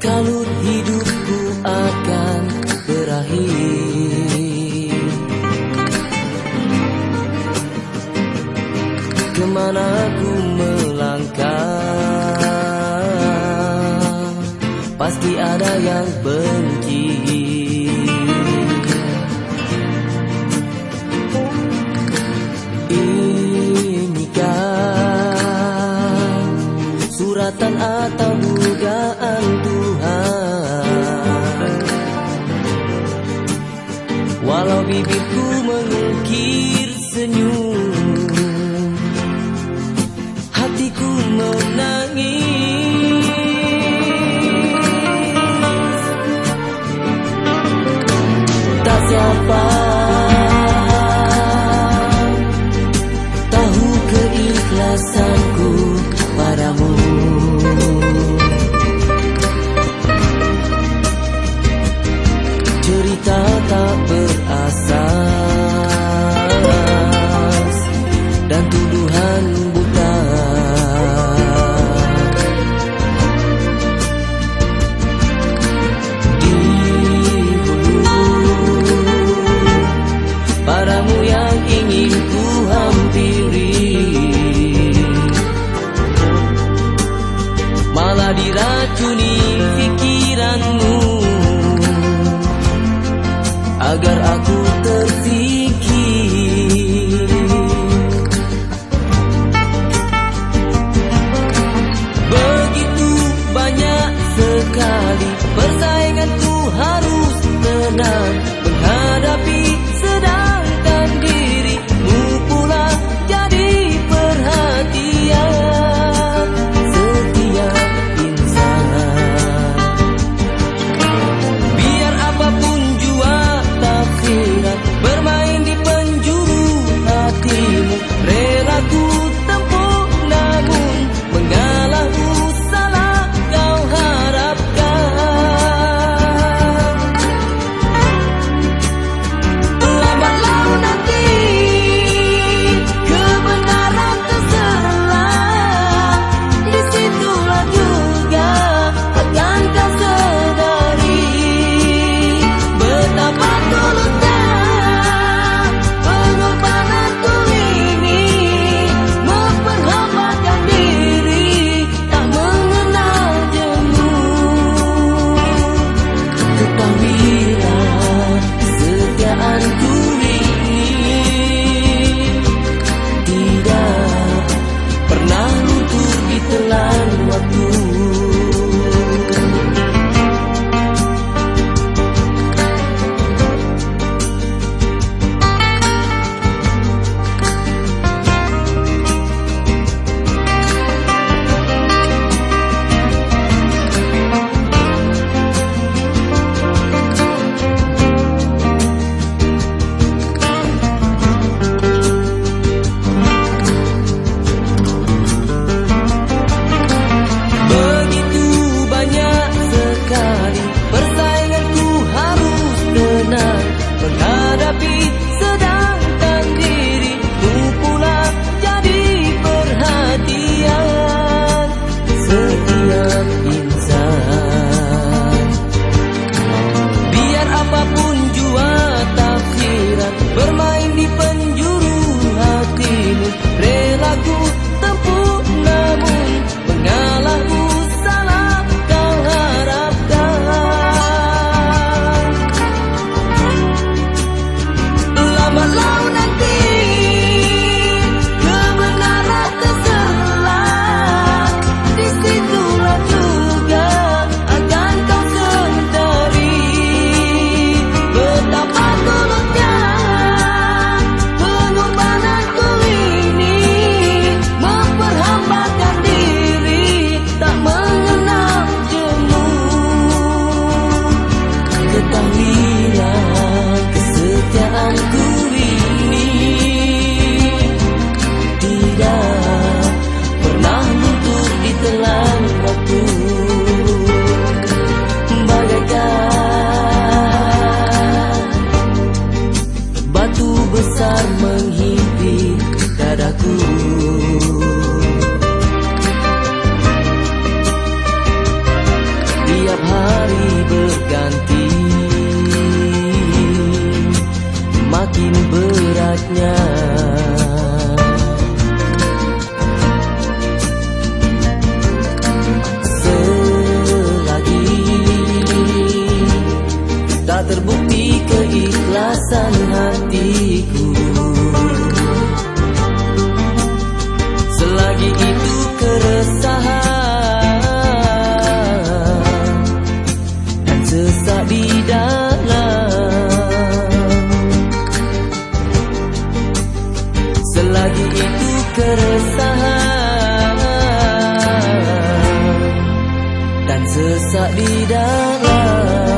kalau hidupku akan berakhir. Ke mana aku melangkah? Pasti ada yang benci. Inikah? Suratan atau bibirku mengukir senyum. Hatiku menangis. Tak siapa tak bidana